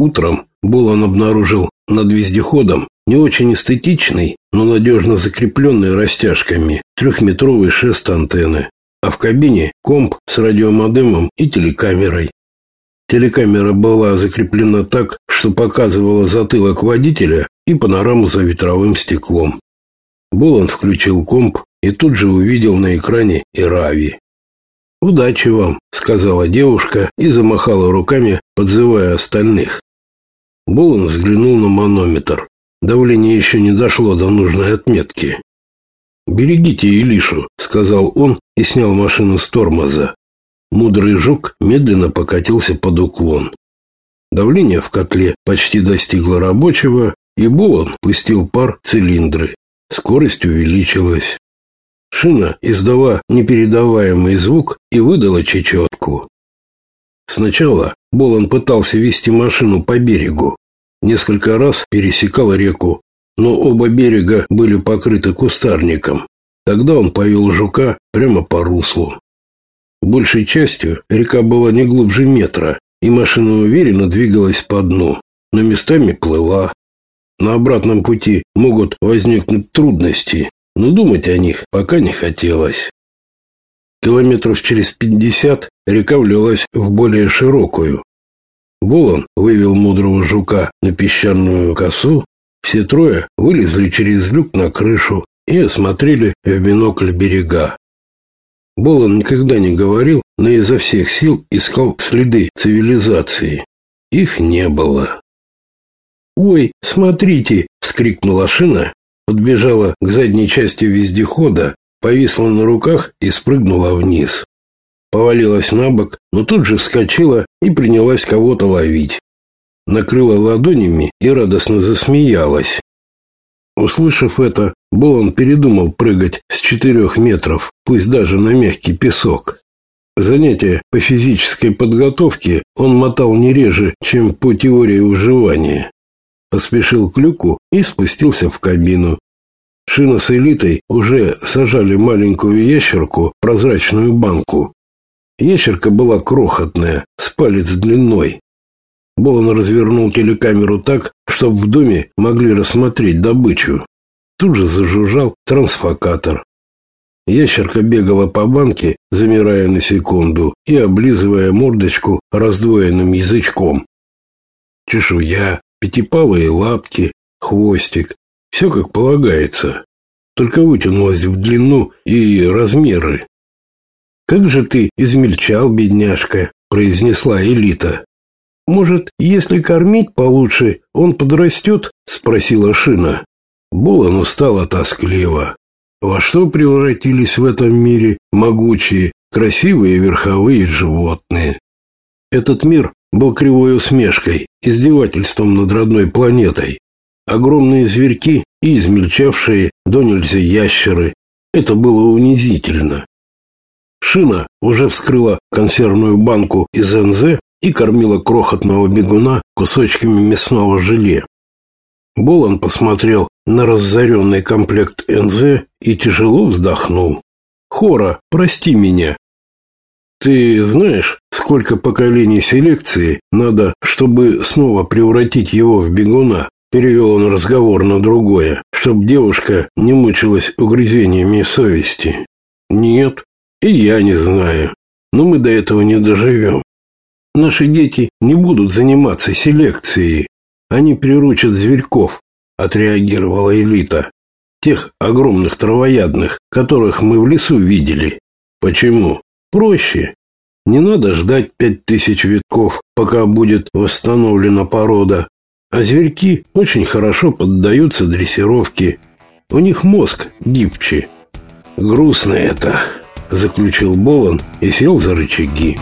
Утром Болон обнаружил над вездеходом не очень эстетичный, но надежно закрепленный растяжками трехметровый шест антенны, а в кабине комп с радиомодемом и телекамерой. Телекамера была закреплена так, что показывала затылок водителя и панораму за ветровым стеклом. Болон включил комп и тут же увидел на экране Ирави. «Удачи вам», — сказала девушка и замахала руками, подзывая остальных. Болон взглянул на манометр. Давление еще не дошло до нужной отметки. «Берегите Илишу», — сказал он и снял машину с тормоза. Мудрый жук медленно покатился под уклон. Давление в котле почти достигло рабочего, и Болон пустил пар цилиндры. Скорость увеличилась. Шина издала непередаваемый звук и выдала чечетку. Сначала Болон пытался вести машину по берегу. Несколько раз пересекал реку, но оба берега были покрыты кустарником. Тогда он повел жука прямо по руслу. Большей частью река была не глубже метра, и машина уверенно двигалась по дну, но местами плыла. На обратном пути могут возникнуть трудности, но думать о них пока не хотелось. Километров через пятьдесят река влилась в более широкую. Болон вывел мудрого жука на песчаную косу, все трое вылезли через люк на крышу и осмотрели в бинокль берега. Болон никогда не говорил, но изо всех сил искал следы цивилизации. Их не было. «Ой, смотрите!» — вскрикнула шина подбежала к задней части вездехода, повисла на руках и спрыгнула вниз. Повалилась на бок, но тут же вскочила и принялась кого-то ловить. Накрыла ладонями и радостно засмеялась. Услышав это, Болон передумал прыгать с четырех метров, пусть даже на мягкий песок. Занятия по физической подготовке он мотал не реже, чем по теории выживания поспешил к люку и спустился в кабину. Шина с элитой уже сажали маленькую ящерку в прозрачную банку. Ящерка была крохотная, с палец длиной. Болон развернул телекамеру так, чтобы в доме могли рассмотреть добычу. Тут же зажужжал трансфокатор. Ящерка бегала по банке, замирая на секунду и облизывая мордочку раздвоенным язычком. Чешуя, пятипалые лапки, хвостик. Все как полагается. Только вытянулось в длину и размеры. «Как же ты измельчал, бедняжка!» – произнесла Элита. «Может, если кормить получше, он подрастет?» – спросила Шина. Булану стало тоскливо. Во что превратились в этом мире могучие, красивые верховые животные? Этот мир был кривой усмешкой, издевательством над родной планетой. Огромные зверьки и измельчавшие до нельзя ящеры. Это было унизительно. Шина уже вскрыла консервную банку из НЗ и кормила крохотного бегуна кусочками мясного желе. Болон посмотрел на разоренный комплект НЗ и тяжело вздохнул. «Хора, прости меня, ты знаешь, сколько поколений селекции надо, чтобы снова превратить его в бегуна? Перевел он разговор на другое, чтобы девушка не мучилась угрызениями совести. Нет, и я не знаю. Но мы до этого не доживем. Наши дети не будут заниматься селекцией. Они приручат зверьков, отреагировала элита. Тех огромных травоядных, которых мы в лесу видели. Почему? Проще. Не надо ждать пять тысяч витков, пока будет восстановлена порода. А зверьки очень хорошо поддаются дрессировке. У них мозг гибче. Грустно это, заключил Болон и сел за рычаги.